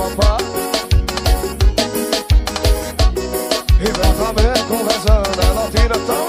mamá E pra saber conversando, ela tira tão